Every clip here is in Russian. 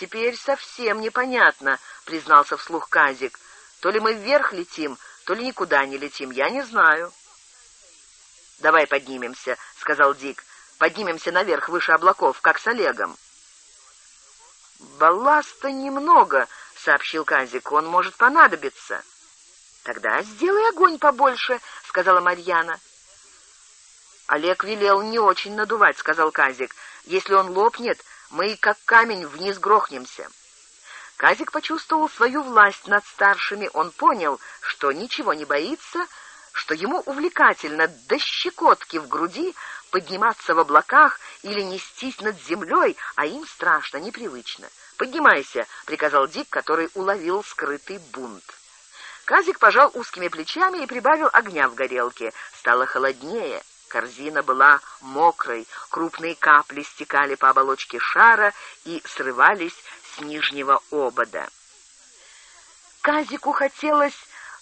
теперь совсем непонятно», — признался вслух Казик. «То ли мы вверх летим, то ли никуда не летим, я не знаю». «Давай поднимемся», — сказал Дик. «Поднимемся наверх, выше облаков, как с Олегом». «Балласта немного», — сообщил Казик. «Он может понадобиться». «Тогда сделай огонь побольше», — сказала Марьяна. «Олег велел не очень надувать», — сказал Казик. «Если он лопнет, мы как камень вниз грохнемся». Казик почувствовал свою власть над старшими. Он понял, что ничего не боится, что ему увлекательно до щекотки в груди подниматься в облаках или нестись над землей, а им страшно, непривычно. «Поднимайся», — приказал Дик, который уловил скрытый бунт. Казик пожал узкими плечами и прибавил огня в горелке. Стало холоднее. Корзина была мокрой, крупные капли стекали по оболочке шара и срывались с нижнего обода. Казику хотелось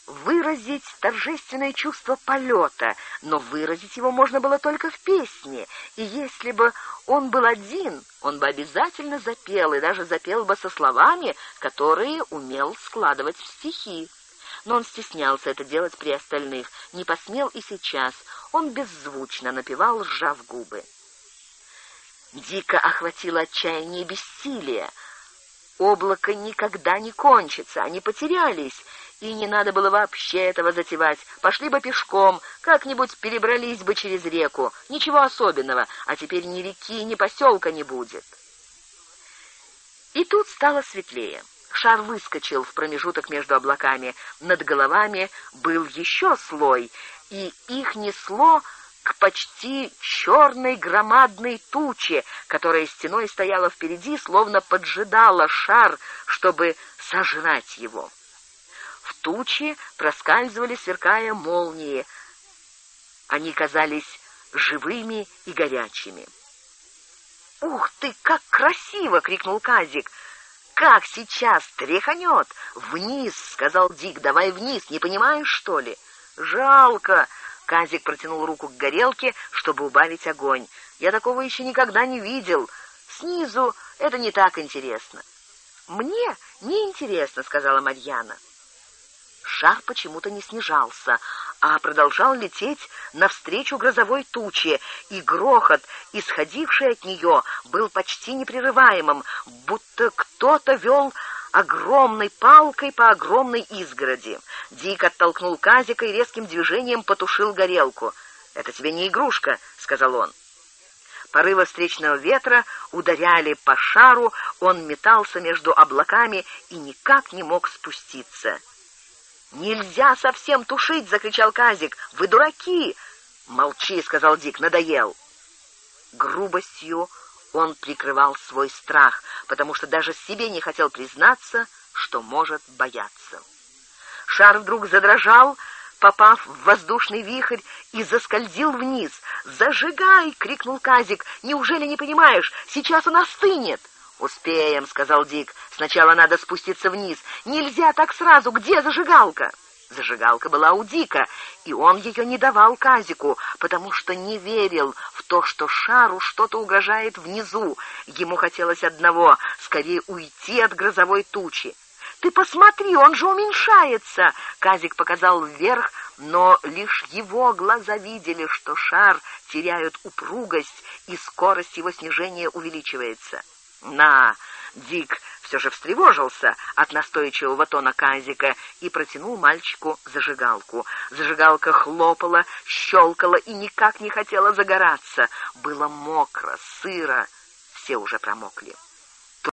выразить торжественное чувство полета, но выразить его можно было только в песне, и если бы он был один, он бы обязательно запел, и даже запел бы со словами, которые умел складывать в стихи. Но он стеснялся это делать при остальных, не посмел и сейчас, он беззвучно напевал, сжав губы. Дико охватило отчаяние и бессилие. Облако никогда не кончится, они потерялись, и не надо было вообще этого затевать. Пошли бы пешком, как-нибудь перебрались бы через реку. Ничего особенного, а теперь ни реки, ни поселка не будет. И тут стало светлее. Шар выскочил в промежуток между облаками. Над головами был еще слой, и их несло к почти черной громадной туче, которая стеной стояла впереди, словно поджидала шар, чтобы сожрать его. В тучи проскальзывали, сверкая молнии. Они казались живыми и горячими. «Ух ты, как красиво!» — крикнул Казик. «Как сейчас тряханет!» «Вниз!» — сказал Дик. «Давай вниз, не понимаешь, что ли?» «Жалко!» — Казик протянул руку к горелке, чтобы убавить огонь. «Я такого еще никогда не видел. Снизу это не так интересно». «Мне не интересно», — сказала Марьяна. Шар почему-то не снижался, а продолжал лететь навстречу грозовой туче, и грохот, исходивший от нее, был почти непрерываемым, будто кто-то вел огромной палкой по огромной изгороди. Дик оттолкнул Казика и резким движением потушил горелку. «Это тебе не игрушка», — сказал он. Порывы встречного ветра ударяли по шару, он метался между облаками и никак не мог спуститься. «Нельзя совсем тушить!» — закричал Казик. «Вы дураки!» «Молчи!» — сказал Дик. «Надоел!» Грубостью он прикрывал свой страх, потому что даже себе не хотел признаться, что может бояться. Шар вдруг задрожал, попав в воздушный вихрь, и заскользил вниз. «Зажигай!» — крикнул Казик. «Неужели не понимаешь? Сейчас он остынет!» «Успеем», — сказал Дик. «Сначала надо спуститься вниз. Нельзя так сразу. Где зажигалка?» Зажигалка была у Дика, и он ее не давал Казику, потому что не верил в то, что шару что-то угрожает внизу. Ему хотелось одного — скорее уйти от грозовой тучи. «Ты посмотри, он же уменьшается!» Казик показал вверх, но лишь его глаза видели, что шар теряет упругость, и скорость его снижения увеличивается. «На!» Дик все же встревожился от настойчивого тона Казика и протянул мальчику зажигалку. Зажигалка хлопала, щелкала и никак не хотела загораться. Было мокро, сыро, все уже промокли.